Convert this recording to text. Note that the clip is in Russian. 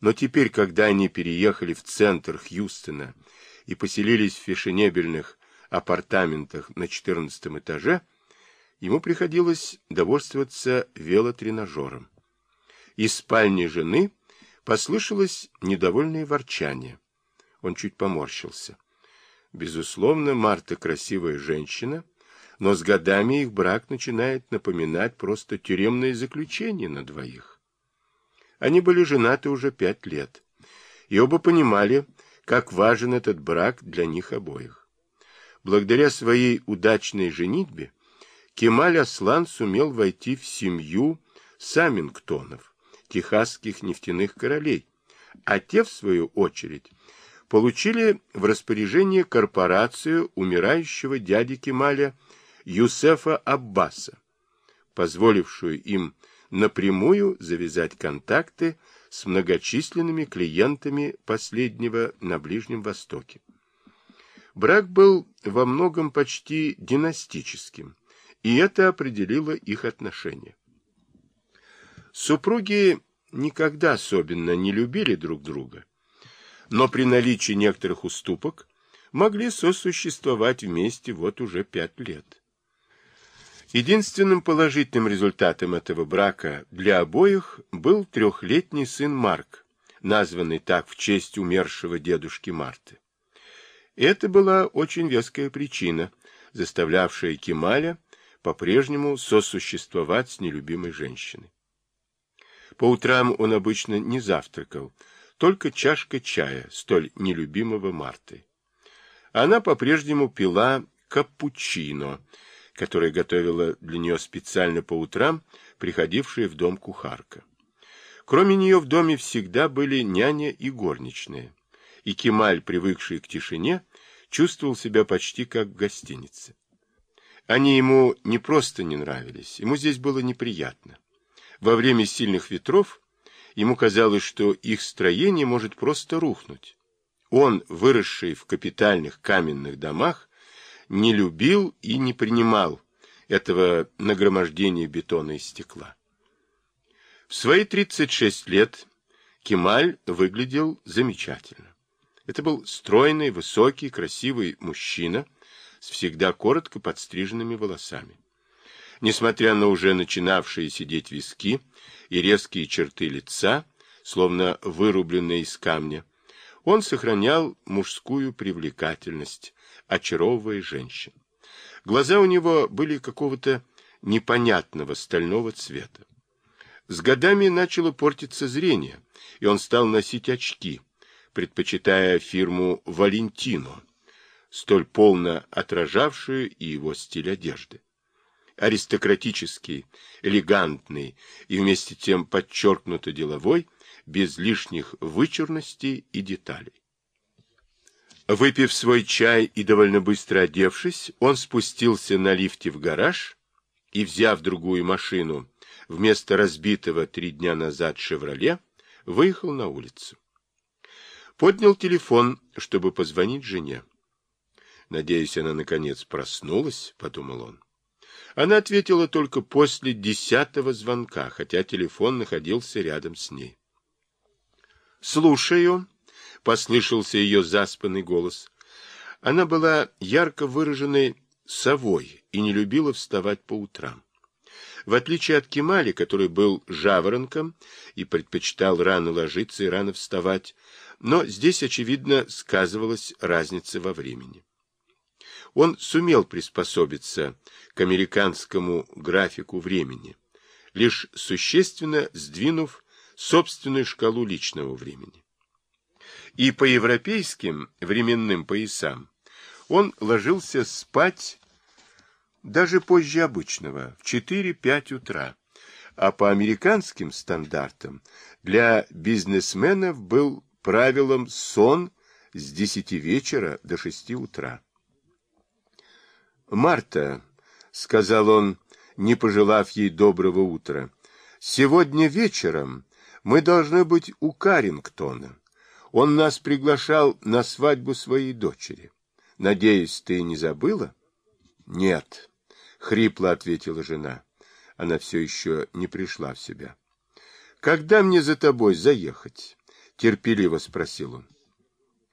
Но теперь, когда они переехали в центр Хьюстона и поселились в фешенебельных апартаментах на 14 этаже, ему приходилось довольствоваться велотренажером. Из спальни жены послышалось недовольное ворчание. Он чуть поморщился. Безусловно, Марта красивая женщина, но с годами их брак начинает напоминать просто тюремное заключение на двоих. Они были женаты уже пять лет, и оба понимали, как важен этот брак для них обоих. Благодаря своей удачной женитьбе Кемаль Аслан сумел войти в семью Самингтонов, техасских нефтяных королей, а те, в свою очередь, получили в распоряжение корпорацию умирающего дяди Кемаля Юсефа Аббаса, позволившую им напрямую завязать контакты с многочисленными клиентами последнего на Ближнем Востоке. Брак был во многом почти династическим, и это определило их отношения. Супруги никогда особенно не любили друг друга, но при наличии некоторых уступок могли сосуществовать вместе вот уже пять лет. Единственным положительным результатом этого брака для обоих был трехлетний сын Марк, названный так в честь умершего дедушки Марты. Это была очень веская причина, заставлявшая Кемаля по-прежнему сосуществовать с нелюбимой женщиной. По утрам он обычно не завтракал, только чашка чая, столь нелюбимого Марты. Она по-прежнему пила капучино, которое готовила для нее специально по утрам приходившая в дом кухарка. Кроме нее в доме всегда были няня и горничная, и Кемаль, привыкший к тишине, чувствовал себя почти как в гостинице. Они ему не просто не нравились, ему здесь было неприятно. Во время сильных ветров ему казалось, что их строение может просто рухнуть. Он, выросший в капитальных каменных домах, не любил и не принимал этого нагромождения бетона и стекла. В свои 36 лет Кемаль выглядел замечательно. Это был стройный, высокий, красивый мужчина с всегда коротко подстриженными волосами. Несмотря на уже начинавшие сидеть виски и резкие черты лица, словно вырубленные из камня, он сохранял мужскую привлекательность, очаровывая женщин. Глаза у него были какого-то непонятного стального цвета. С годами начало портиться зрение, и он стал носить очки, предпочитая фирму «Валентино», столь полно отражавшую и его стиль одежды. Аристократический, элегантный и вместе тем подчеркнуто деловой, без лишних вычурностей и деталей. Выпив свой чай и довольно быстро одевшись, он спустился на лифте в гараж и, взяв другую машину, вместо разбитого три дня назад «Шевроле», выехал на улицу. Поднял телефон, чтобы позвонить жене. Надеюсь, она наконец проснулась, — подумал он. Она ответила только после десятого звонка, хотя телефон находился рядом с ней. — Слушаю, послышался ее заспанный голос. Она была ярко выраженной совой и не любила вставать по утрам. В отличие от Кемали, который был жаворонком и предпочитал рано ложиться и рано вставать, но здесь, очевидно, сказывалась разница во времени. Он сумел приспособиться к американскому графику времени, лишь существенно сдвинув собственную шкалу личного времени и по европейским временным поясам он ложился спать даже позже обычного, в 4-5 утра, а по американским стандартам для бизнесменов был правилом сон с 10 вечера до 6 утра. «Марта», — сказал он, не пожелав ей доброго утра, — «сегодня вечером мы должны быть у Карингтона». Он нас приглашал на свадьбу своей дочери. Надеюсь, ты не забыла? Нет, хрипло ответила жена. Она все еще не пришла в себя. Когда мне за тобой заехать? терпеливо спросил он.